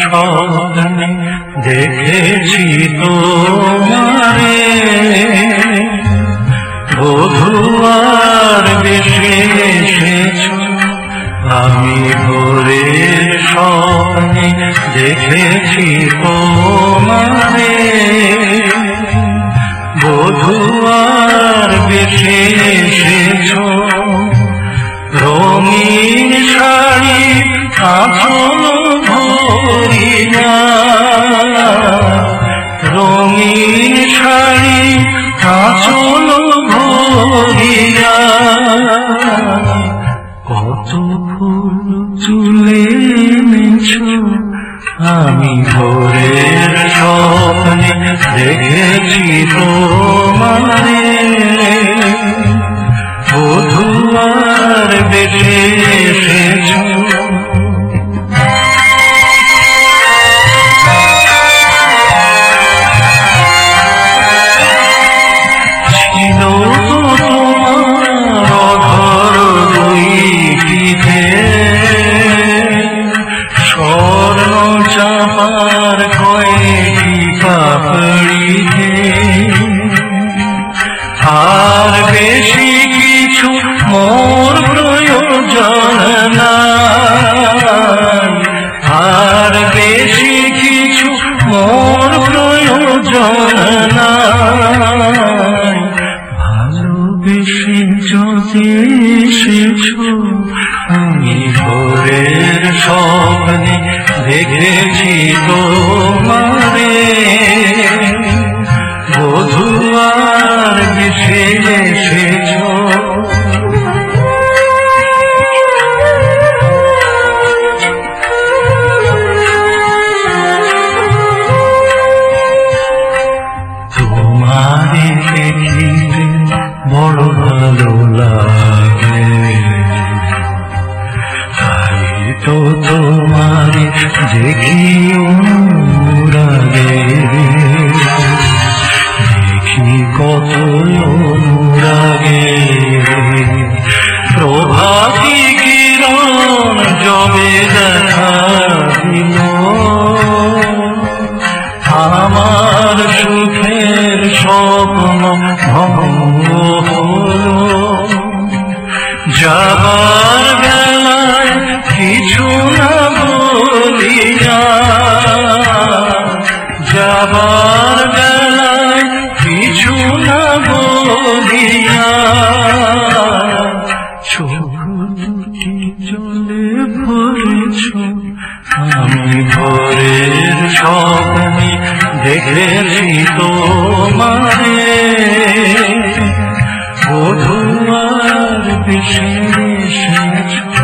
স্বপ্নে দেখেছি তোমারে। বধুয়ার বেশে আমি ভোরে স্বপ্নে দেখেছি তোমারে। বধুয়ার বেশে এসেছ রঙিন আঁচল ভরিয়া রঙিন শাড়ি আঁচল ভরিয়া কত ফুল চুলে এনেছ আমি ভোরের স্বপ্নে দেখেছি তোমারে চাপার কয়েকটি পাপড়িতে আর বেশি কিছু মোর প্রয়োজন নাই। আর বেশি কিছু মোর প্রয়োজন নাই। ভালোবেসে যদি এসেছ দেখেছি তোমারে বধুয়ার বেশে এসেছ। তোমারে দেখিতে বড় ভালো লাগে। দেখি অনুরাগে, দেখি কত অনুরাগে। প্রভাতী কিরণ জবে দেখা দিল। আমার সুখের স্বপ্ন ভঙ্গ হলো। যাবার বেলায় জলে ভরেছ। আমি ভোরের স্বপ্নে দেখেছি তোমারে। বধুয়ার বিষে এসেছ